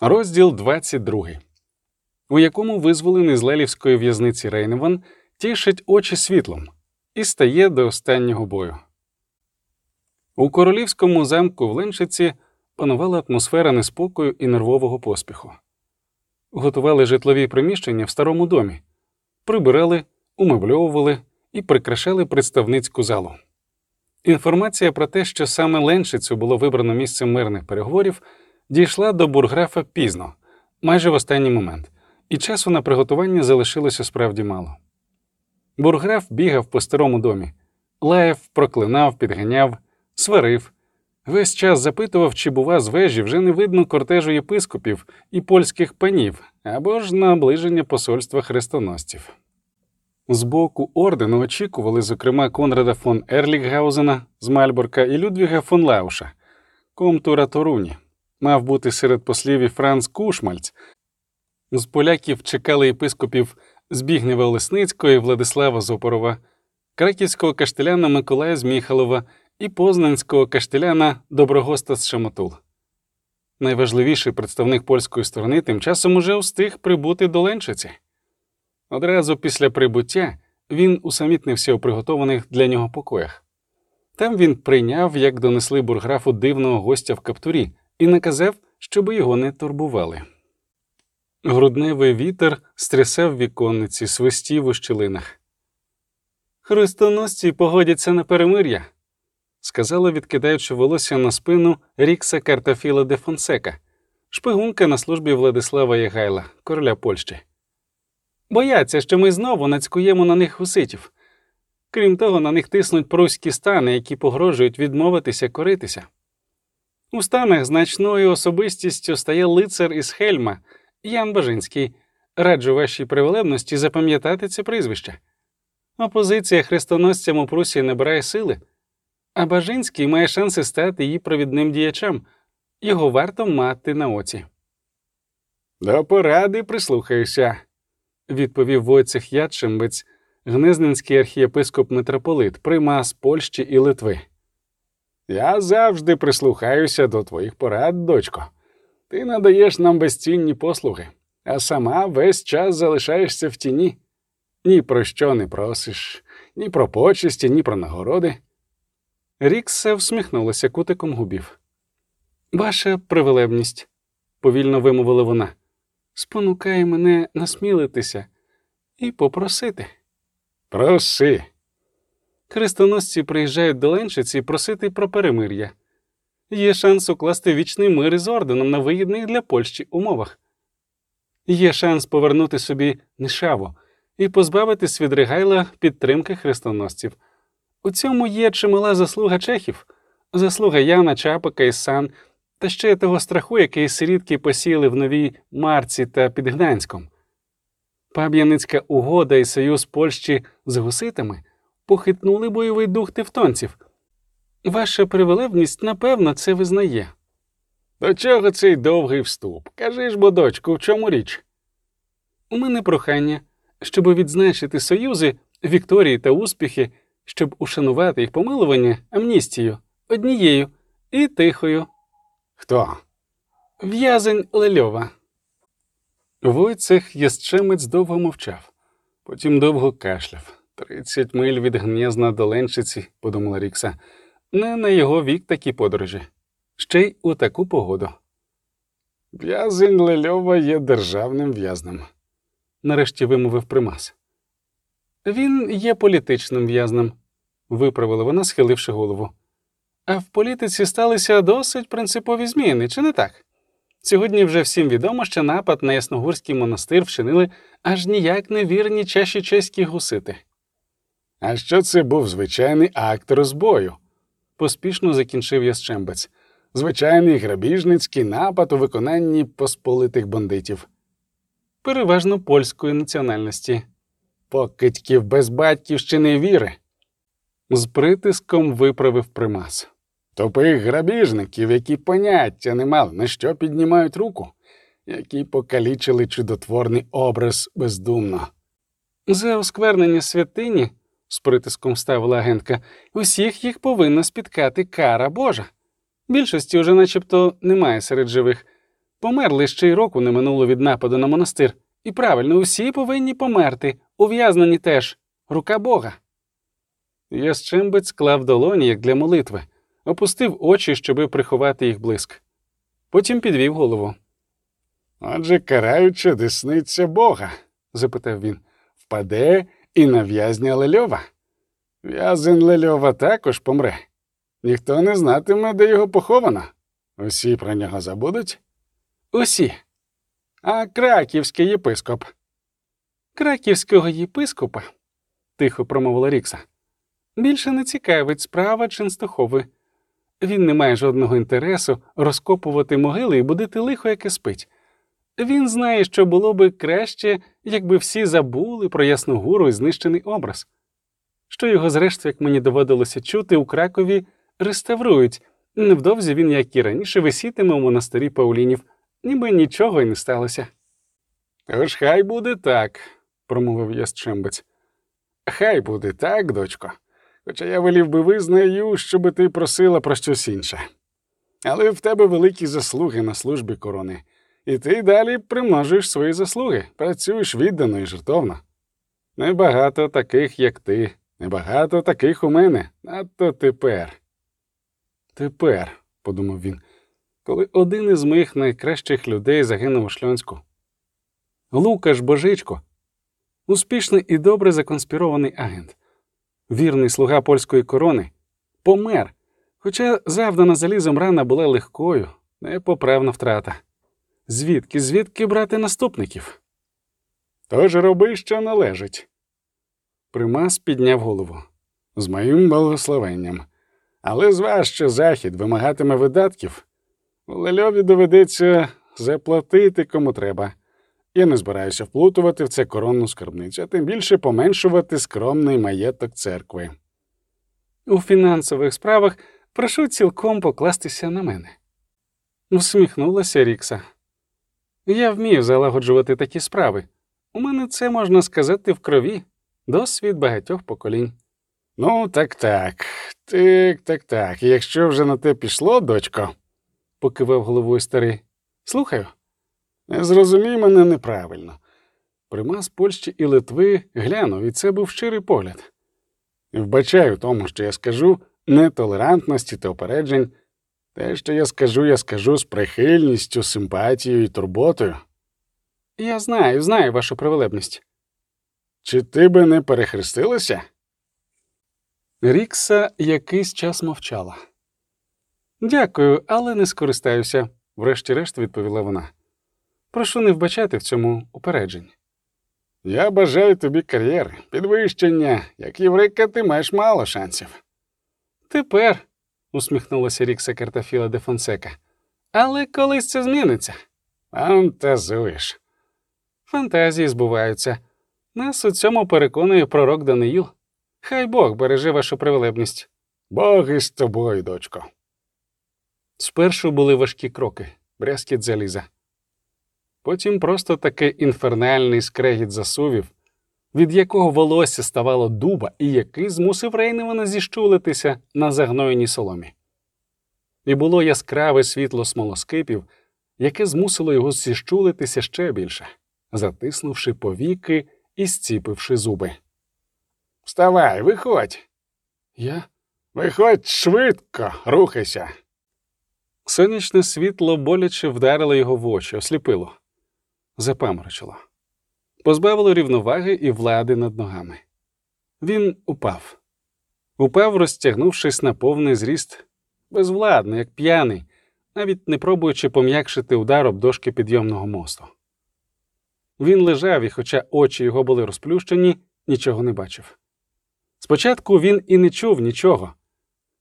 Розділ 22, у якому визволений з Лелівської в'язниці Рейневан тішить очі світлом і стає до останнього бою. У королівському замку в Леншиці панувала атмосфера неспокою і нервового поспіху. Готували житлові приміщення в старому домі, прибирали, умебльовували і прикрашали представницьку залу. Інформація про те, що саме Леншицю було вибрано місцем мирних переговорів, дійшла до бурграфа пізно, майже в останній момент, і часу на приготування залишилося справді мало. Бурграф бігав по старому домі, лаяв, проклинав, підганяв, сварив. Весь час запитував, чи, бува, з вежі вже не видно кортежу єпископів і польських панів або ж наближення посольства хрестоносців. З боку ордену очікували, зокрема, Конрада фон Ерлікгаузена з Мальборка і Людвіга фон Лауша, комтура Торуні. Мав бути серед послів і Франц Кушмальц. З поляків чекали єпископів Збігнєва Олесницького і Владислава Зопорова, краківського каштеляна Миколая Зміхалова і познанського каштеляна Доброгоста з Шамотул. Найважливіший представник польської сторони тим часом уже встиг прибути до Ленчиці. Одразу після прибуття він усамітнився у приготованих для нього покоях. Там він прийняв, як донесли бурграфу дивного гостя в каптурі, і наказав, щоб його не турбували. Грудневий вітер стрясав віконниці, свистів у щілинах. Хрестоносці погодяться на перемир'я, сказала, відкидаючи волосся на спину Рікса Картофіла де Фонсека, шпигунка на службі Владислава Ягайла, короля Польщі. Бояться, що ми знову нацькуємо на них хуситів. Крім того, на них тиснуть пруські стани, які погрожують відмовитися коритися. У станах значною особистістю стає лицар із Хельма, Ян Бажинський. Раджу вашій привилебності запам'ятати це прізвище. Опозиція хрестоносцям у Прусії набирає сили, а Бажинський має шанси стати її провідним діячем. Його варто мати на оці. До поради прислухаюся, відповів Войцех Ядшембець, гнезненський архієпископ митрополит, примас Польщі і Литви. Я завжди прислухаюся до твоїх порад, дочко. Ти надаєш нам безцінні послуги, а сама весь час залишаєшся в тіні. Ні про що не просиш, ні про почесті, ні про нагороди. Ріксе всміхнулася кутиком губів. Ваша привелебність, повільно вимовила вона, спонукає мене насмілитися і попросити. Проси. Хрестоносці приїжджають до Леншиці просити про перемир'я. Є шанс укласти вічний мир із орденом на вигідних для Польщі умовах. Є шанс повернути собі Нишаву і позбавитись від Ригайла підтримки хрестоносців. У цьому є чимала заслуга чехів, заслуга Яна Чапика і Сан, та ще того страху, який сирітки посіяли в новій Марці та під Гданськом. Паб'яницька угода і союз Польщі з гуситами похитнули бойовий дух тевтонців. Ваша привилебність, напевно, це визнає. До чого цей довгий вступ? Кажи ж, бо, дочку, в чому річ? У мене прохання, щоб відзначити союзи, вікторії та успіхи, щоб ушанувати їх помилування амністію однією і тихою. Хто? В'язень Лельова. Войцех Ящемець довго мовчав, потім довго кашляв. Тридцять миль від гнєзна до Ленчиці, подумала Рікса, не на його вік такі подорожі, ще й у таку погоду. В'язень Лельова є державним в'язнем, нарешті вимовив примас. Він є політичним в'язнем, виправила вона, схиливши голову. А в політиці сталися досить принципові зміни, чи не так? Сьогодні вже всім відомо, що напад на Ясногурський монастир вчинили аж ніяк невірні чаші чеські гусити. А що це був звичайний акт розбою? поспішно закінчив Ящембець. Звичайний грабіжницький напад у виконанні посполитих бандитів. Переважно польської національності, покидьків без батьківщини віри. З притиском виправив примас. Тупих грабіжників, які поняття не мали, на що піднімають руку, які покалічили чудотворний образ бездумно. За осквернення святині, з притиском ставила агентка, усіх їх повинна спіткати кара Божа. Більшості уже начебто немає серед живих, Померли ще й року не минуло від нападу на монастир. І правильно, усі повинні померти, ув'язнені теж. Рука Бога. Ящембець клав долоні, як для молитви, опустив очі, щоби приховати їх блиск. Потім підвів голову. Отже, караюча десниця Бога, запитав він. впаде і на в'язня Лельова. В'язень Лельова також помре. Ніхто не знатиме, де його поховано. Усі про нього забудуть. Усі. А краківський єпископ. Краківського єпископа, тихо промовила Рікса, більше не цікавить справа Ченстохови. Він не має жодного інтересу розкопувати могили і будити лихо, яке спить. Він знає, що було би краще, якби всі забули про Ясногуру і знищений образ. Що його, зрештою, як мені доводилося чути, у Кракові реставрують. Невдовзі він, як і раніше, висітиме у монастирі Паулінів, ніби нічого й не сталося. Тож хай буде так, промовив Ящембець. Хай буде так, дочко. Хоча я велів би визнаю, щоби ти просила про щось інше. Але в тебе великі заслуги на службі корони, і ти далі примножуєш свої заслуги, працюєш віддано і жертовно. Небагато таких, як ти, небагато таких у мене, надто тепер. Тепер, подумав він, коли один із моїх найкращих людей загинув у Шльонську. Лукаш Божичко, успішний і добре законспірований агент, вірний слуга польської корони, помер, хоча завдана залізом рана була легкою, непоправна втрата. Звідки, звідки брати наступників? Тож роби, що належить. Примас підняв голову. З моїм благословенням. Але зваж, що захід вимагатиме видатків. Лельові доведеться заплатити кому треба. Я не збираюся вплутувати в це коронну скарбницю, а тим більше поменшувати скромний маєток церкви. У фінансових справах прошу цілком покластися на мене. Усміхнулася Рікса. Я вмію залагоджувати такі справи. У мене це можна сказати в крові, досвід багатьох поколінь. Ну, так так, так, так, так. Якщо вже на те пішло, дочко, покивав головою старий. Слухаю. Не зрозумій мене неправильно. Примас Польщі і Литви глянув, і це був щирий погляд. Вбачаю тому, що я скажу, нетолерантності та опереджень. Те, що я скажу, я скажу з прихильністю, симпатією і турботою. Я знаю, знаю вашу привелебність. Чи ти би не перехрестилася? Рікса якийсь час мовчала. Дякую, але не скористаюся, врешті-решт відповіла вона. Прошу не вбачати в цьому упереджень. Я бажаю тобі кар'єри, підвищення. Як єврейка, ти маєш мало шансів. Тепер, усміхнулася Рікса Картафіла де Фонсека. Але колись це зміниться. Фантазуєш. Фантазії збуваються. Нас у цьому переконує пророк Даниїл. Хай Бог береже вашу привилебність. Бог із тобою, дочко. Спершу були важкі кроки, брязкіт заліза. Потім просто такий інфернальний скрегіт засувів, від якого волосся ставало дуба і який змусив Рейневана зіщулитися на загноєній соломі. І було яскраве світло смолоскипів, яке змусило його зіщулитися ще більше, затиснувши повіки і зціпивши зуби. Вставай, виходь. Я Виходь швидко, рухайся. Сонячне світло боляче вдарило його в очі, осліпило, запаморочило, позбавило рівноваги і влади над ногами. Він упав, упав, розтягнувшись на повний зріст, безвладно, як п'яний, навіть не пробуючи пом'якшити удар об дошки підйомного мосту. Він лежав і, хоча очі його були розплющені, нічого не бачив. Спочатку він і не чув нічого.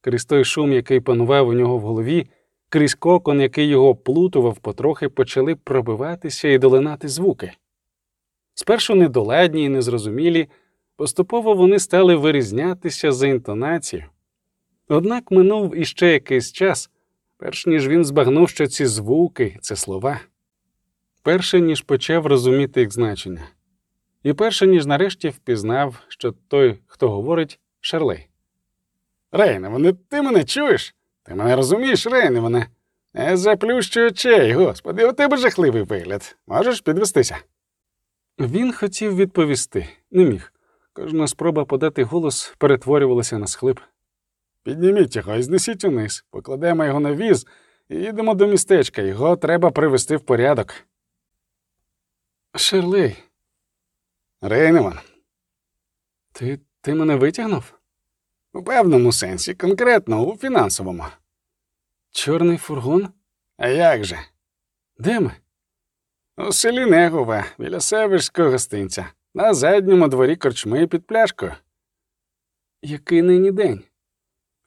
Крізь той шум, який панував у нього в голові, крізь кокон, який його плутував, потрохи почали пробиватися і долинати звуки. Спершу недоладні і незрозумілі, поступово вони стали вирізнятися за інтонацією. Однак минув іще якийсь час, перш ніж він збагнув, що ці звуки це слова, перше ніж почав розуміти їх значення, і перше ніж нарешті впізнав, що той, хто говорить, Шарлей. Рейне, вони, ти мене чуєш? Ти мене розумієш, Рейне, мене? Не заплющуй очей, господи, у тебе жахливий вигляд. Можеш підвестися? Він хотів відповісти, не міг. Кожна спроба подати голос перетворювалася на схлип. Підніміть його і знесіть униз, покладемо його на віз і їдемо до містечка. Його треба привести в порядок. Шерлей, Рейнеман, ти, ти мене витягнув? у певному сенсі, конкретно у фінансовому. Чорний фургон? А як же? Де ми? У селі Негова, біля Северського гостинця, на задньому дворі корчми під пляшкою. Який нині день?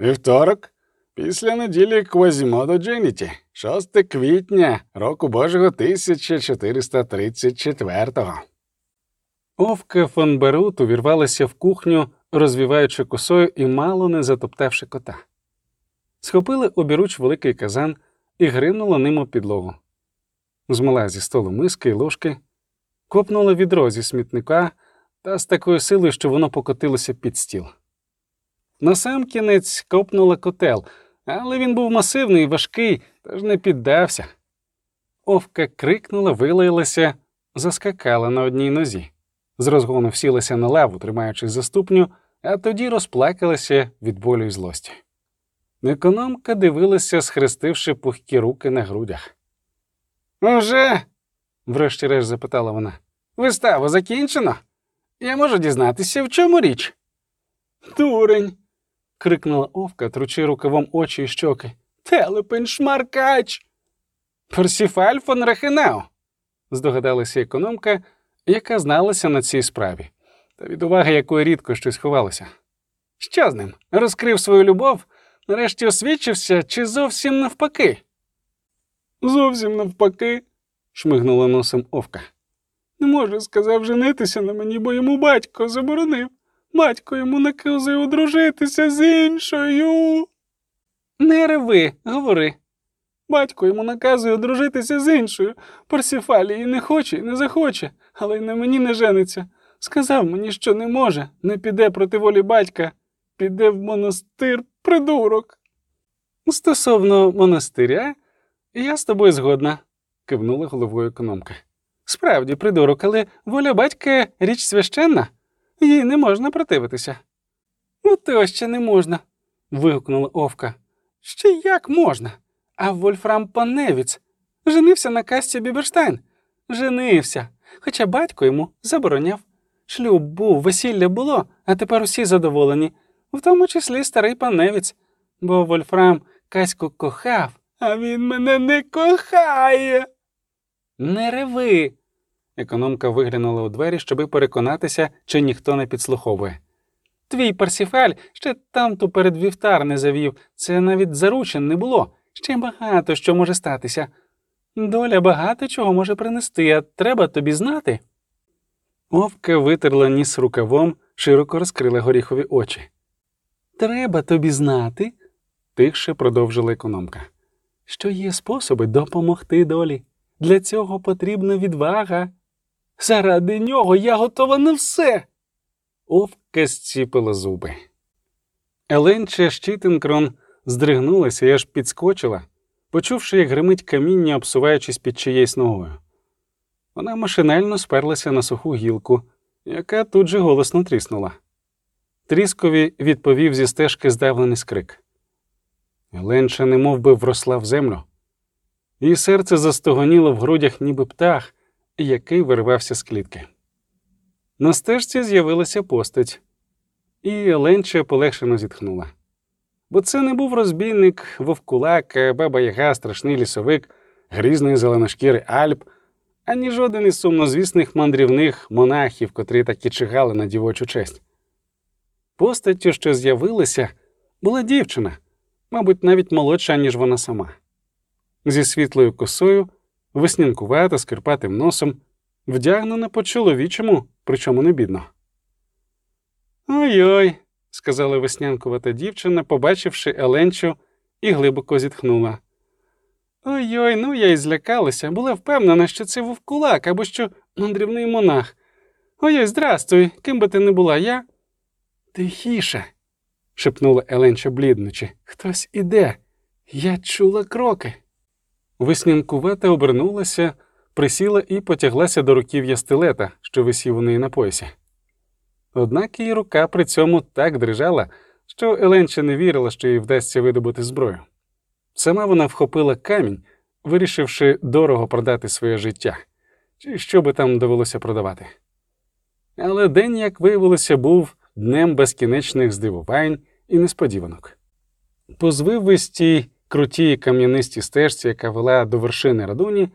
Вівторок, після неділі Квазімодо Дженіті, 6 квітня року Божого 1434-го. Овка фон Берут увірвалася в кухню, розвіваючи косою і мало не затоптавши кота. Схопили обіруч великий казан і гримнула ним у підлогу. Змила зі столу миски й ложки, копнула відро зі смітника та з такою силою, що воно покотилося під стіл. Насамкінець копнула котел, але він був масивний і важкий, тож не піддався. Овка крикнула, вилаялася, заскакала на одній нозі з розгону всілася на лаву, тримаючись за ступню, а тоді розплакалася від болю й злості. Економка дивилася, схрестивши пухкі руки на грудях. Уже? Врешті-решт запитала вона. Виставу закінчено? Я можу дізнатися, в чому річ? Дурень. крикнула Овка, тручи рукавом очі й щоки. Телепень шмаркач. Персіфаль фон Рахенау, здогадалася економка, яка зналася на цій справі, та від уваги якої рідко щось ховалося. Що з ним? Розкрив свою любов, нарешті освідчився, чи зовсім навпаки? Зовсім навпаки, шмигнула носом Овка. Не може, сказав женитися на мені, бо йому батько заборонив. Батько йому наказує одружитися з іншою. Не реви, говори. Батько йому наказує одружитися з іншою. Парсіфалії не хоче і не захоче, але й на мені не жениться. Сказав мені, що не може, не піде проти волі батька, піде в монастир придурок. Стосовно монастиря, я з тобою згодна, кивнула головою економка. Справді, придурок, але воля батька річ священна, їй не можна противитися. Ото ще не можна. вигукнула Овка. Ще як можна? А Вольфрам Паневіц женився на Касті Біберштайн. Женився, хоча батько йому забороняв. Шлюб був, весілля було, а тепер усі задоволені, в тому числі старий паневіць, бо Вольфрам Каську кохав, а він мене не кохає. Не реви. Економка виглянула у двері, щоби переконатися, чи ніхто не підслуховує. Твій Парсіфаль ще там ту перед вівтар не завів, це навіть заручин не було. Ще багато що може статися. Доля багато чого може принести, а треба тобі знати. Овка витерла ніс рукавом, широко розкрила горіхові очі. Треба тобі знати, тихше продовжила економка, що є способи допомогти долі. Для цього потрібна відвага. Заради нього я готова на все. Овка зціпила зуби. Еленча Щитинкрон здригнулася і аж підскочила, почувши, як гримить каміння, обсуваючись під чиєюсь ногою. Вона машинально сперлася на суху гілку, яка тут же голосно тріснула. Тріскові відповів зі стежки здавлений скрик. Еленча немов би вросла в землю. Її серце застогоніло в грудях, ніби птах, який вирвався з клітки. На стежці з'явилася постать, і Еленча полегшено зітхнула. Бо це не був розбійник, вовкулак, баба Яга, страшний лісовик, грізний зеленошкірий Альп, ані жоден із сумнозвісних мандрівних монахів, котрі так і чигали на дівочу честь. Постаттю, що з'явилася, була дівчина, мабуть, навіть молодша, ніж вона сама. Зі світлою косою, веснянкувата, з кирпатим носом, вдягнена по чоловічому, причому не бідно. Ой-ой, сказала веснянкувата дівчина, побачивши Еленчу, і глибоко зітхнула. Ой-ой, ну я й злякалася, була впевнена, що це вовкулак або що мандрівний монах. Ой-ой, здрастуй, ким би ти не була, я. Тихіше, шепнула Еленча бліднучи. Хтось іде. Я чула кроки. Веснянкувата обернулася, присіла і потяглася до руків'я стилета, що висів у неї на поясі. Однак її рука при цьому так дрижала, що Еленча не вірила, що їй вдасться видобути зброю. Сама вона вхопила камінь, вирішивши дорого продати своє життя, чи що би там довелося продавати. Але день, як виявилося, був днем безкінечних здивувань і несподіванок. По звивистій, крутій кам'янистій стежці, яка вела до вершини радуні,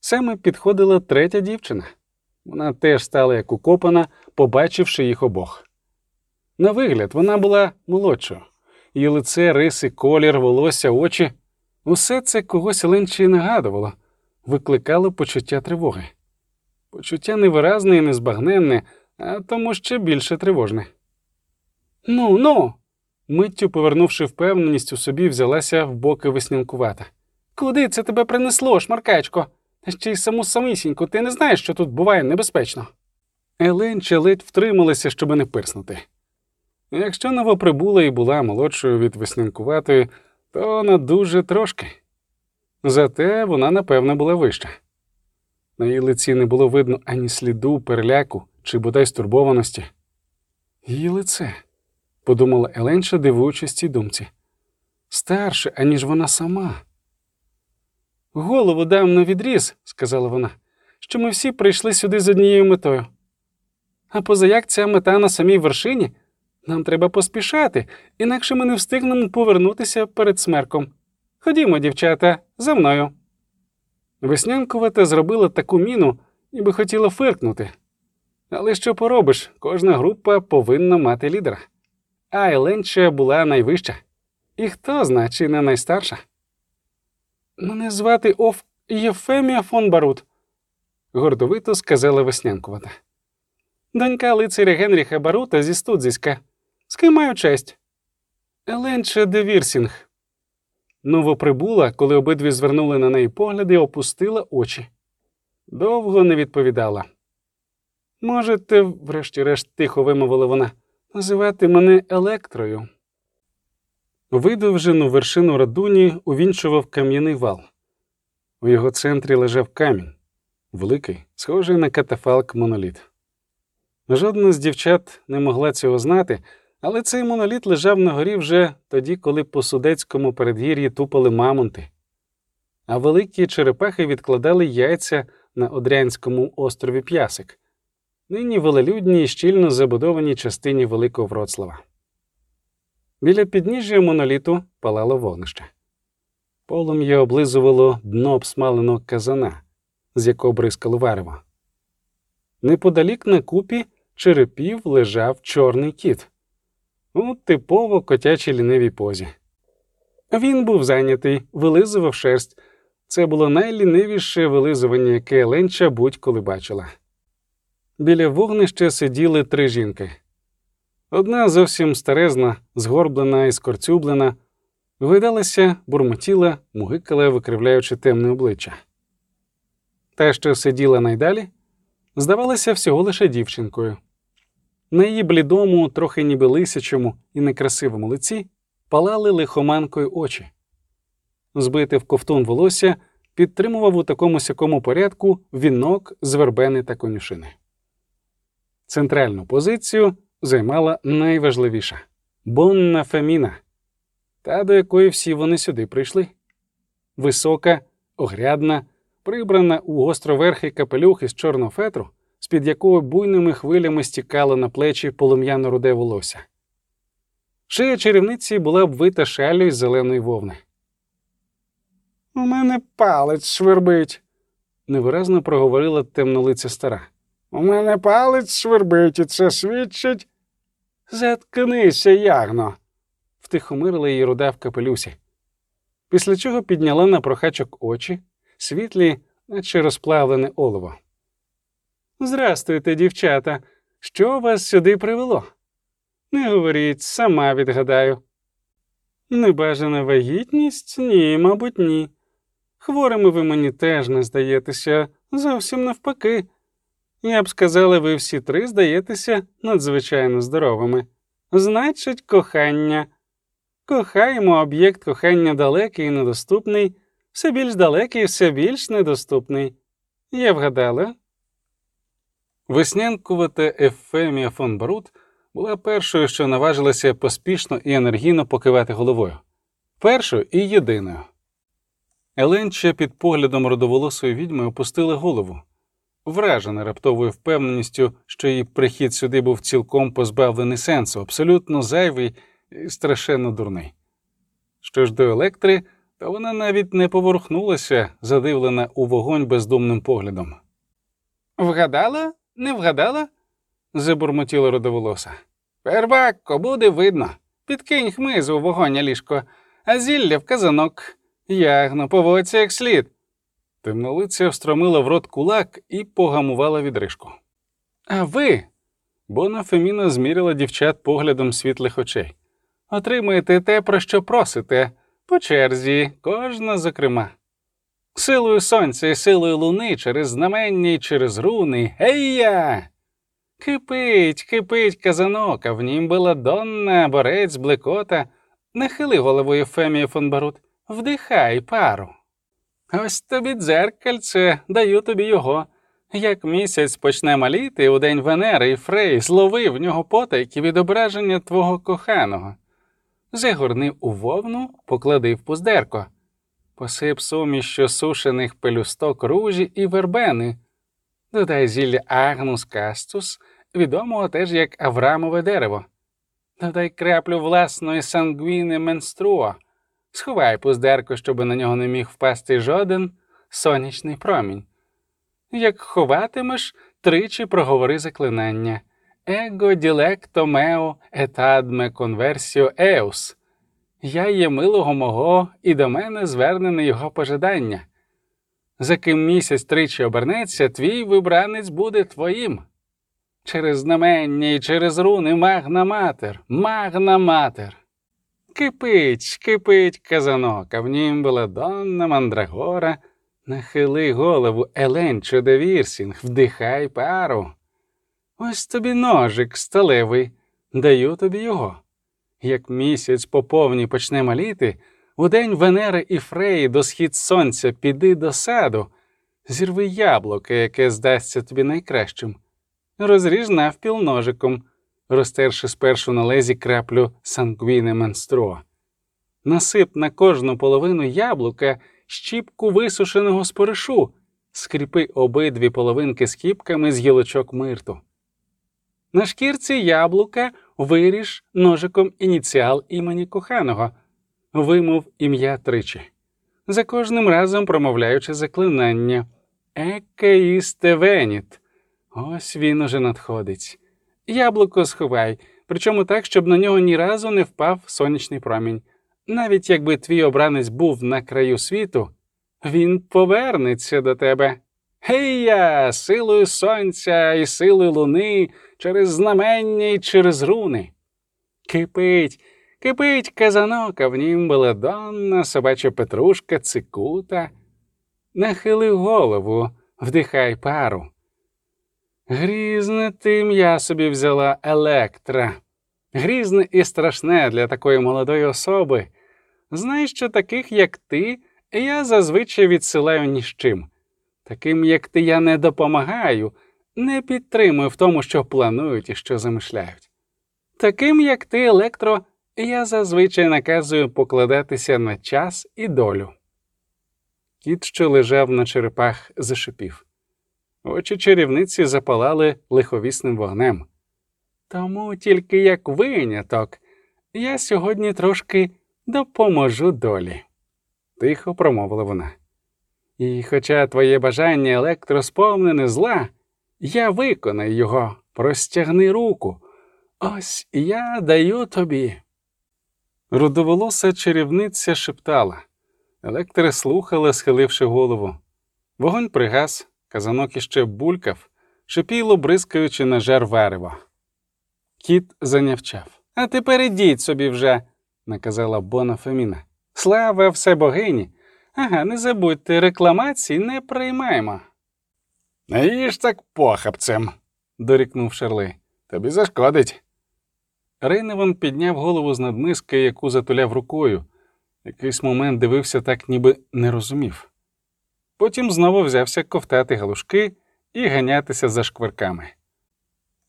саме підходила третя дівчина. Вона теж стала як укопана, побачивши їх обох. На вигляд, вона була молодшою, її лице, риси, колір, волосся, очі усе це когось Ленчі нагадувало, викликало почуття тривоги. Почуття невиразне і незбагненне, а тому ще більше тривожне. Ну, ну. Миттю, повернувши впевненість у собі, взялася в боки веснянкувата. Куди це тебе принесло, шмаркачко? Та ще й саму самісіньку, ти не знаєш, що тут буває небезпечно. Еленча ледь втрималася, щоб не пирснути. Якщо новоприбула і була молодшою від веснянкуватої, то вона дуже трошки. Зате вона, напевно, була вища. На її лиці не було видно ані сліду, переляку чи бодай стурбованості. Її лице, подумала Еленша, дивуючись цій думці, старше, аніж вона сама. Голову дам на відріз, сказала вона, що ми всі прийшли сюди з однією метою. А позаяк ця мета на самій вершині, нам треба поспішати, інакше ми не встигнемо повернутися перед смерком. Ходімо, дівчата, за мною. Веснянкувата зробила таку міну, ніби хотіла фиркнути. Але що поробиш, кожна група повинна мати лідера. А Еленча була найвища. І хто зна, чи не найстарша? Мене звати Офемія фон Барут, гордовито сказала Веснянкувата. Донька лицаря Генріха Барута зі Студзиська. З ким маю честь? Еленча де Вірсінг. Новоприбула, коли обидві звернули на неї погляди, опустила очі. Довго не відповідала. Можете, врешті-решт, тихо вимовила вона, називати мене електрою. Видовжену вершину радуні увінчував кам'яний вал. У його центрі лежав камінь, великий, схожий на катафалк моноліт. Жодна з дівчат не могла цього знати, але цей моноліт лежав на горі вже тоді, коли по судецькому передгір'ї тупали мамонти, а великі черепахи відкладали яйця на Одрянському острові П'ясик, нині велелюдній і щільно забудованій частині Великого Вроцлава. Біля підніжжя моноліту палало вогнище. Полум'я облизувало дно обсмаленого казана, з якого бризкало варево. Неподалік на купі черепів лежав чорний кіт у типово котячій лінивій позі. Він був зайнятий, вилизував шерсть. Це було найлінивіше вилизування, яке Ленча будь-коли бачила. Біля вогнища сиділи три жінки. Одна зовсім старезна, згорблена і скорцюблена, видалася, бурмотіла, мугикала, викривляючи темне обличчя. Та, що сиділа найдалі, здавалася всього лише дівчинкою. На її блідому, трохи ніби лисячому і некрасивому лиці палали лихоманкою очі. Збите в ковтун волосся підтримував у такому сякому порядку вінок з вербени та конюшини. Центральну позицію займала найважливіша Бонна Феміна, та до якої всі вони сюди прийшли. Висока, огрядна, прибрана у гостроверхий капелюх із чорного фетру, з-під якого буйними хвилями стікало на плечі полум'яно руде волосся. Шия чарівниці була обвита шалю із зеленої вовни. У мене палець швербить, невиразно проговорила темнолиця стара. У мене палець швербить, і це свідчить. Заткнися, ягно, втихомирила її руда в капелюсі. Після чого підняла на прохачок очі, світлі, наче розплавлене олово. Здрастуйте, дівчата. Що вас сюди привело? Не говоріть, сама відгадаю. Небажана вагітність? Ні, мабуть, ні. Хворими ви мені теж не здаєтеся, зовсім навпаки. Я б сказала, ви всі три здаєтеся надзвичайно здоровими. Значить, кохання. Кохаємо об'єкт кохання далекий і недоступний, все більш далекий і все більш недоступний. Я вгадала. Веснянкувата Ефемія фон Барут була першою, що наважилася поспішно і енергійно покивати головою, першою і єдиною. Еленча під поглядом родоволосої відьми опустила голову, вражена раптовою впевненістю, що її прихід сюди був цілком позбавлений сенсу, абсолютно зайвий і страшенно дурний. Що ж до електри, то вона навіть не поворухнулася, задивлена у вогонь бездумним поглядом. Вгадала? Не вгадала? забурмотіла родоволоса. Первакко, буде видно. Підкинь хмизу у вогонь, ліжко, а зілля в казанок. Ягно, поводься як слід. Темнолиця встромила в рот кулак і погамувала відрижку. А ви. Бона Феміна зміряла дівчат поглядом світлих очей. Отримаєте те, про що просите, по черзі, кожна зокрема. Силою сонця і силою луни через знамення і через руни. Гей-я! Кипить, кипить казанок, а в нім Беладонна, борець, блекота. Нахили головою Фемія фон Барут. Вдихай пару. Ось тобі дзеркальце, даю тобі його. Як місяць почне маліти у день Венери і Фрей, злови в нього потайки відображення твого коханого. Загорни у вовну, поклади в пуздерко, посип сумішю сушених пелюсток ружі і вербени, додай зілля Агнус Кастус, відомого теж як Аврамове дерево, додай краплю власної сангвіни менструо, сховай пуздерко, щоб на нього не міг впасти жоден сонячний промінь. Як ховатимеш, тричі проговори заклинання. Ego dilecto meo et ad me conversio eius. Я є милого мого, і до мене звернене його пожадання. За ким місяць тричі обернеться, твій вибранець буде твоїм. Через знамення і через руни magna mater, magna mater. Кипить, кипить казанок, а в нім була Донна Мандрагора. Нахили голову, Еленчо де Вірсінг, вдихай пару. Ось тобі ножик сталевий, даю тобі його. Як місяць по повній почне маліти, у день Венери і Фреї до схід сонця піди до саду, зірви яблуко, яке здасться тобі найкращим, розріж навпіл ножиком, розтерши спершу на лезі краплю сангвіни менстро. Насип на кожну половину яблука щіпку висушеного споришу, скріпи обидві половинки скіпками з гілочок мирту. На шкірці яблука виріж ножиком ініціал імені коханого, вимов ім'я тричі, за кожним разом промовляючи заклинання Екеїсте веніт. Ось він уже надходить. Яблуко сховай, причому так, щоб на нього ні разу не впав сонячний промінь. Навіть якби твій обранець був на краю світу, він повернеться до тебе. Гей-я, силою сонця і силою луни, через знамення і через руни. Кипить, кипить казанок, а в нім беледонна, собача петрушка, цикута. Нахили голову, вдихай пару. Грізне тим я собі взяла електра. Грізне і страшне для такої молодої особи. Знай, що таких, як ти, я зазвичай відсилаю ні з чим. Таким, як ти, я не допомагаю, не підтримую в тому, що планують і що замишляють. Таким, як ти, електро, я зазвичай наказую покладатися на час і долю. Кіт, що лежав на черепах, зашипів. Очі чарівниці запалали лиховісним вогнем. Тому тільки як виняток, я сьогодні трошки допоможу долі, тихо промовила вона. І хоча твоє бажання електро сповнене зла, я виконаю його, простягни руку. Ось я даю тобі. Рудоволоса чарівниця шептала. Електри слухала, схиливши голову. Вогонь пригас, казанок іще булькав, шипіло, бризкаючи на жар варева. Кіт занявчав. А тепер ідіть собі вже, наказала Бона Феміна. Слава все богині. Ага, не забудьте, рекламації не приймаємо. Не їж так похапцем, дорікнув Шерли. тобі зашкодить. Рейневан підняв голову з надмиски, яку затуляв рукою, Якийсь момент дивився так, ніби не розумів. Потім знову взявся ковтати галушки і ганятися за шкварками.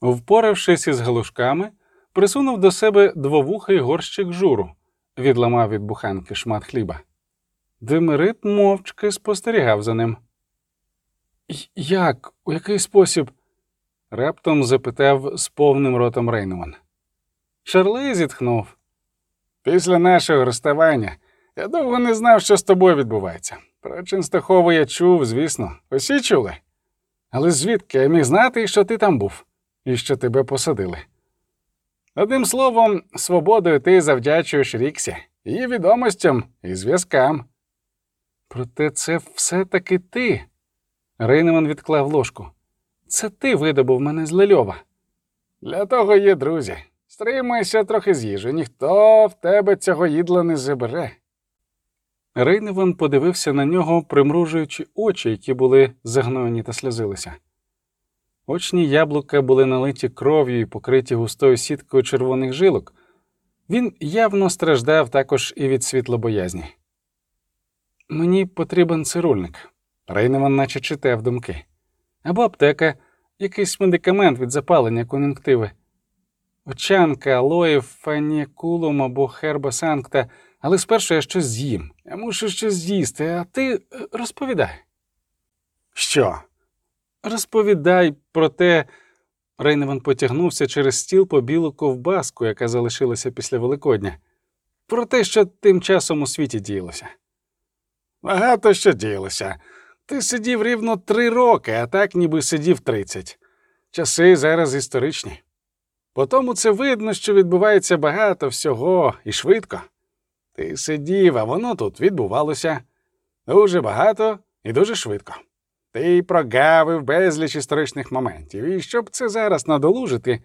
Впоравшись із галушками, присунув до себе двовухий горщик журу, відламав від буханки шмат хліба. Демерит мовчки спостерігав за ним. Як? У який спосіб? раптом запитав з повним ротом Рейнман. Шарлей зітхнув. Після нашого розставання я довго не знав, що з тобою відбувається. Про Ченстахову я чув, звісно. Усі чули. Але звідки я міг знати, що ти там був, і що тебе посадили? Одним словом, свободою ти завдячуєш Ріксі, її відомостям і зв'язкам. Проте це все-таки ти. Рейнеман відклав ложку. Це ти видобув мене з Лельова. Для того є друзі. Стримайся трохи з їжі, ніхто в тебе цього їдла не забере. Рейневан подивився на нього, примружуючи очі, які були загноєні та сльозилися. Очні яблука були налиті кров'ю і покриті густою сіткою червоних жилок. Він явно страждав також і від світлобоязні. Мені потрібен цирульник. Рейневан наче читав думки. Або аптека, якийсь медикамент від запалення кон'юнктиви. Очанка, алоїв, фанікулум або херба санкта, але спершу я щось з'їм. Я мушу щось з'їсти, а ти е, розповідай. Що? Розповідай про те. Рейневан потягнувся через стіл по білу ковбаску, яка залишилася після Великодня. Про те, що тим часом у світі діялося. Багато що діялося. Ти сидів рівно три роки, а так ніби сидів тридцять. Часи зараз історичні. По тому це видно, що відбувається багато всього і швидко. Ти сидів, а воно тут відбувалося дуже багато і дуже швидко. Ти прогавив безліч історичних моментів, і щоб це зараз надолужити,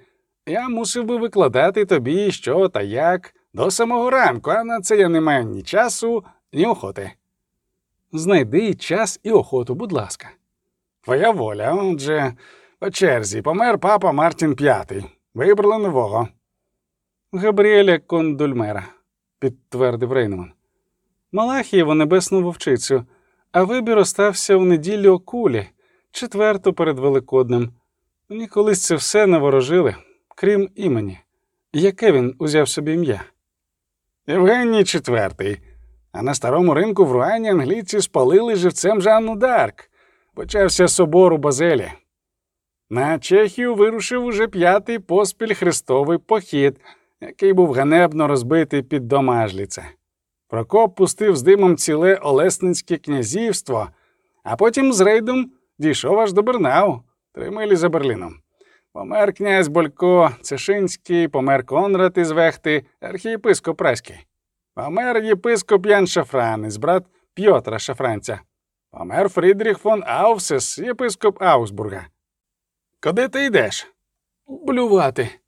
я мусив би викладати тобі, що та як до самого ранку, а на це я не маю ні часу, ні охоти. Знайди час і охоту, будь ласка. Твоя воля, отже, по черзі помер папа Мартін П'ятий. Вибрали нового. Габріеля Кондульмера, підтвердив Рейнман. Малахієву небесну вовчицю, а вибір остався у неділю окулі, четверту перед Великоднем. Мені колись це все наворожили, крім імені. Яке він узяв собі ім'я? Євгеній четвертий. А на старому ринку в Руані англійці спалили живцем Жанну Дарк. Почався собор у Базелі. На Чехію вирушив уже п'ятий поспіль хрестовий похід, який був ганебно розбитий під Домажліце. Прокоп пустив з димом ціле Олесницьке князівство, а потім з рейдом дійшов аж до Бернау, три милі за Берліном. Помер князь Болько Цешинський, помер Конрад із Вехти, архієпископ Праський. Помер єпископ Ян Шафранець, брат П'єтра Шафранця. Помер Фрідріх фон Аувсес, єпископ Аусбурга. Куди ти йдеш? Блювати.